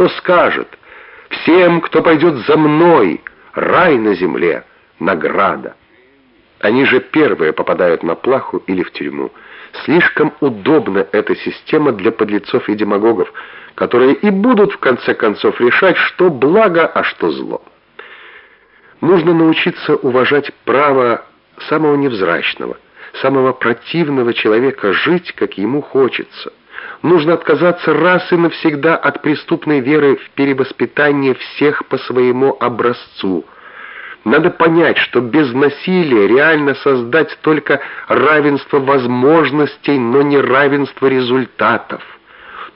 что скажет. Всем, кто пойдет за мной, рай на земле, награда. Они же первые попадают на плаху или в тюрьму. Слишком удобна эта система для подлецов и демагогов, которые и будут в конце концов решать, что благо, а что зло. Нужно научиться уважать право самого невзрачного, самого противного человека жить, как ему хочется. Нужно отказаться раз и навсегда от преступной веры в перевоспитание всех по своему образцу. Надо понять, что без насилия реально создать только равенство возможностей, но не равенство результатов.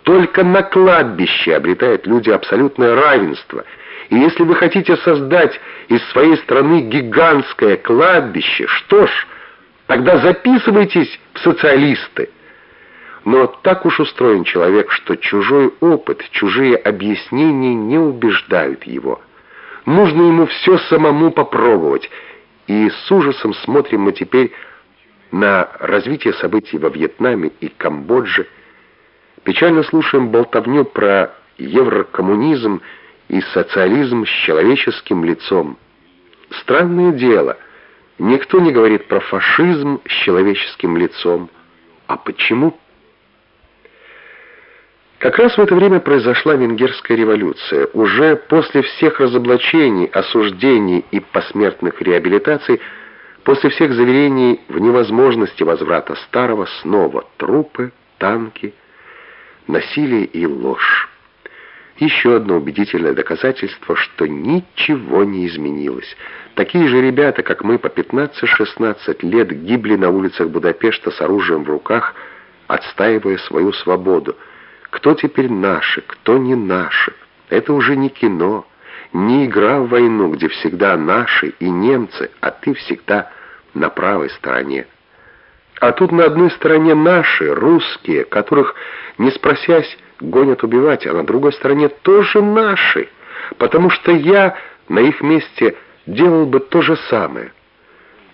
Только на кладбище обретают люди абсолютное равенство. И если вы хотите создать из своей страны гигантское кладбище, что ж, тогда записывайтесь в социалисты. Но так уж устроен человек, что чужой опыт, чужие объяснения не убеждают его. Нужно ему все самому попробовать. И с ужасом смотрим мы теперь на развитие событий во Вьетнаме и Камбодже. Печально слушаем болтовню про еврокоммунизм и социализм с человеческим лицом. Странное дело, никто не говорит про фашизм с человеческим лицом. А почему? Как раз в это время произошла венгерская революция. Уже после всех разоблачений, осуждений и посмертных реабилитаций, после всех заверений в невозможности возврата старого, снова трупы, танки, насилие и ложь. Еще одно убедительное доказательство, что ничего не изменилось. Такие же ребята, как мы, по 15-16 лет гибли на улицах Будапешта с оружием в руках, отстаивая свою свободу. Кто теперь наши, кто не наши? Это уже не кино, не игра в войну, где всегда наши и немцы, а ты всегда на правой стороне. А тут на одной стороне наши, русские, которых, не спросясь, гонят убивать, а на другой стороне тоже наши, потому что я на их месте делал бы то же самое.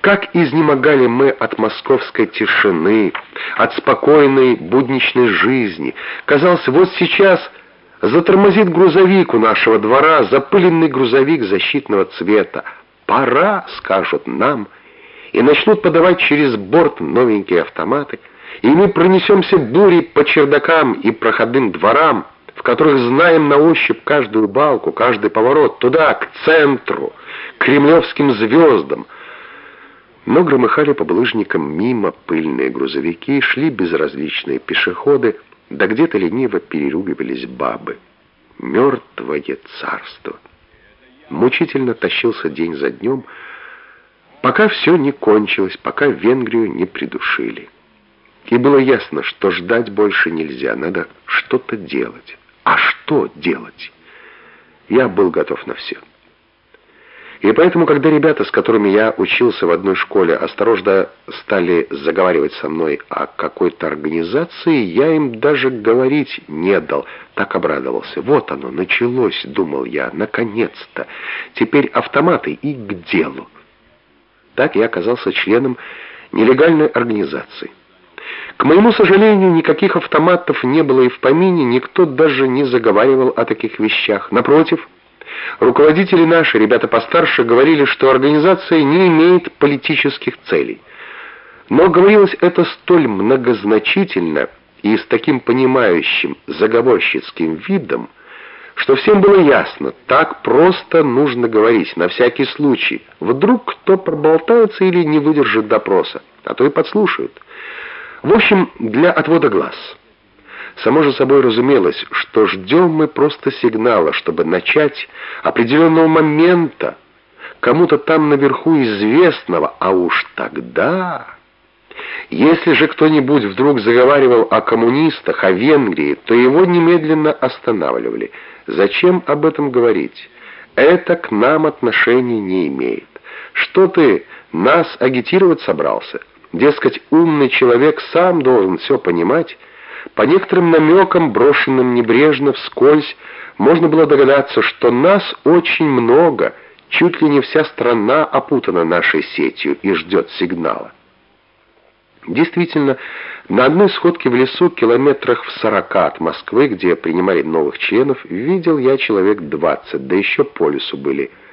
Как изнемогали мы от московской тишины, от спокойной будничной жизни. Казалось, вот сейчас затормозит грузовик у нашего двора, запыленный грузовик защитного цвета. «Пора», — скажут нам, и начнут подавать через борт новенькие автоматы, и мы пронесемся бурей по чердакам и проходным дворам, в которых знаем на ощупь каждую балку, каждый поворот, туда, к центру, к кремлевским звездам, но громыхали по булыжникам мимо пыльные грузовики, шли безразличные пешеходы, да где-то лениво переругивались бабы. Мертвое царство. Мучительно тащился день за днем, пока все не кончилось, пока Венгрию не придушили. И было ясно, что ждать больше нельзя, надо что-то делать. А что делать? Я был готов на все. И поэтому, когда ребята, с которыми я учился в одной школе, осторожно стали заговаривать со мной о какой-то организации, я им даже говорить не дал. Так обрадовался. Вот оно, началось, думал я, наконец-то. Теперь автоматы и к делу. Так я оказался членом нелегальной организации. К моему сожалению, никаких автоматов не было и в помине, никто даже не заговаривал о таких вещах. Напротив, Руководители наши, ребята постарше, говорили, что организация не имеет политических целей. Но говорилось это столь многозначительно и с таким понимающим, заговорщицким видом, что всем было ясно, так просто нужно говорить, на всякий случай. Вдруг кто проболтается или не выдержит допроса, а то и подслушают. В общем, для отвода глаз. Само же собой разумелось, что ждем мы просто сигнала, чтобы начать определенного момента, кому-то там наверху известного, а уж тогда... Если же кто-нибудь вдруг заговаривал о коммунистах, о Венгрии, то его немедленно останавливали. Зачем об этом говорить? Это к нам отношения не имеет. Что ты нас агитировать собрался? Дескать, умный человек сам должен все понимать, по некоторым намекам, брошенным небрежно, вскользь, можно было догадаться, что нас очень много, чуть ли не вся страна опутана нашей сетью и ждет сигнала. Действительно, на одной сходке в лесу, километрах в сорока от Москвы, где принимали новых членов, видел я человек двадцать, да еще по лесу были.